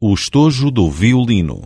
o estojo do violino.